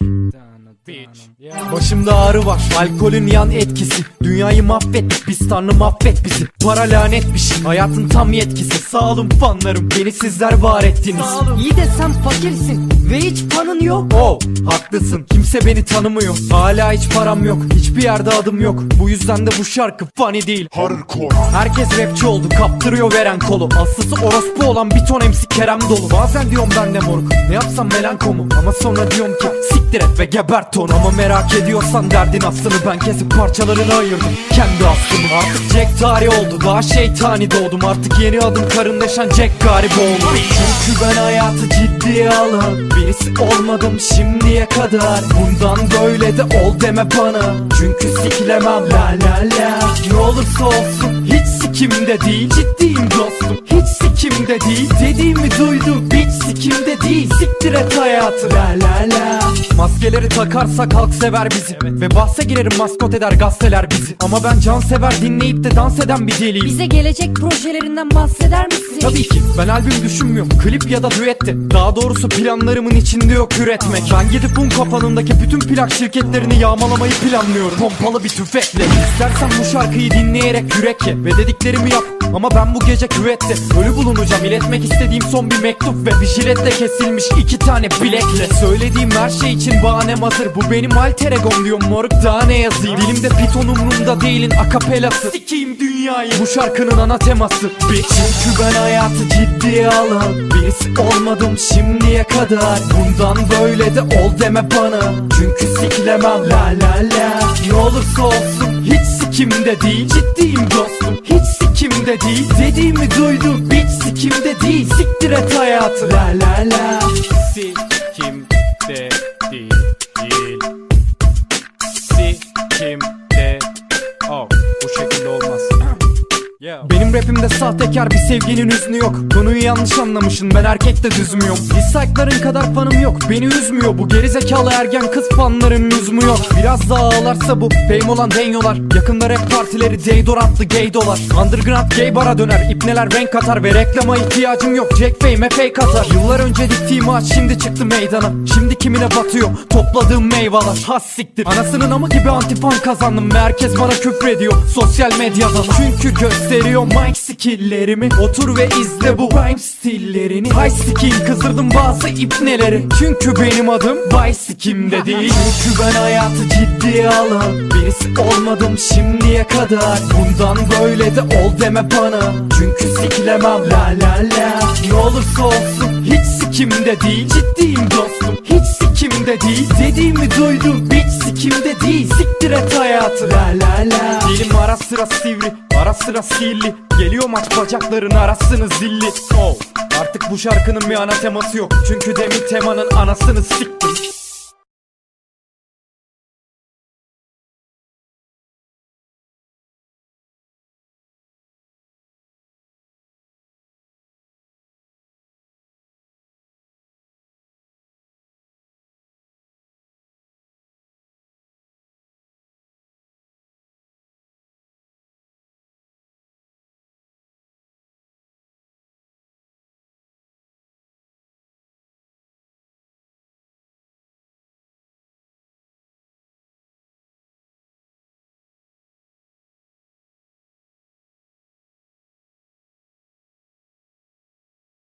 Gosh. Damarı var Alkolün yan etkisi. Dünyayı mahvettik biz tanrı mahvet bizi. Para lanet bir şey Hayatın tam yetkisi. Sağ olun fanlarım Beni sizler var ettiniz. İyi de sen fakirsin ve hiç fanın yok. Oh haklısın. Kimse beni tanımıyor. Hala hiç param yok. Hiçbir yerde adım yok. Bu yüzden de bu şarkı funny değil. Hardcore. Herkes rapçi oldu kaptırıyor veren kolu. Aslısı orospu olan bir ton MC Kerem dolu. Bazen diyorum ben de moruk. Ne yapsam melankomu? Ama sonra diyorum ki siktir et ve gebert onu Ama merak ediyorsan derdin aslını ben kesip parçalarını ayırdım. Kendi aslımı artık Jack tarih oldu. Daha şeytani doğdum. Artık yeni adım karındaşan Jack garibi oldu. Çünkü ben hayatı ciddiye alan Birisi olmadım şimdiye kadar. Bundan böyle de ol deme bana. Çünkü siklemem. La la la. Ne olursa olsun hiç sikimde değil Ciddiyim dostum. Hiç sikimde değil. Dediğimi duydu hiç sikimde değil. Siktir et hayatı la la la. Maskeleri takarsak halk sever bizi. Ve bahse girerim maskot eder gazeteler bizi. Ama ben can sever dinleyip de dans eden bir deliyim. Bize gelecek projelerinden bahseder misin? Tabii ki. Ben albüm düşünmüyorum klip ya da düette Daha doğrusu planlarımın içinde yok üretmek. Ben gidip un kapanındaki bütün plak şirketlerini yağmalamayı planlıyorum. Pompalı bir tüfekle. İstersen bu şarkıyı dinleyerek yürek ye. Ve dediklerimi yap ama ben bu gece küvette Ölü bulunacağım. İletmek istediğim son bir mektup Ve bir jiletle kesilmiş iki tane bilekle. Söylediğim her şey için bahanem hazır. Bu benim alter egom diyorum moruk. Daha ne yazayım? Dilimde piton umrumda değilin akapelası. Sikiyim dünyayı. Bu şarkının ana teması. Bitch. Çünkü ben hayatı ciddiye alan Birisi olmadım şimdiye kadar. Bundan böyle de ol deme bana. Çünkü siklemem. La la la. Ne olursa olsun hiç sikimde değil. Ciddiyim dostum sikimde değil? Dediğimi duydu. Hiç sikimde değil? Siktir et hayatı. La la la. Sikimde değil. Sikimde Benim rapimde sahtekar bir sevginin hüznü yok. Konuyu yanlış anlamışsın ben erkek de düzmüyorum Dislike'ların kadar fanım yok beni üzmüyor. Bu gerizekalı ergen kız fanların lüzumu yok. Biraz daha ağlarsa bu fame olan denyolar. Yakında rap partileri deodorantlı gay dolar. Underground gay bara döner ipneler renk katar Ve reklama ihtiyacım yok. Jack Fame fake atar Yıllar önce diktiğim ağaç şimdi çıktı meydana. Şimdi kimine batıyor topladığım meyveler. Has siktir. Anasının ama gibi antifan kazandım Ve herkes bana küfür ediyor sosyal medyadan Çünkü gösteriyor mic skilllerimi Otur ve izle bu rhyme stillerini. Hay sikiyim kızdırdım bazı ipneleri. Çünkü benim adım Sikim'de değil Çünkü ben hayatı ciddiye alan Birisi olmadım şimdiye kadar. Bundan böyle de ol deme bana. Çünkü siklemem. La la la. Ne olursa olsun hiç sikimde değil. Ciddiyim dostum hiç sikimde değil. Dediğimi duydu hiç sikimde değil. Siktir et hayatı. La la la. Dilim ara sıra sivri ara sıra sihirli. Geliyor maç bacakların arasını zilli. Oh Artık bu şarkının bir ana teması yok. Çünkü demin temanın anasını siktim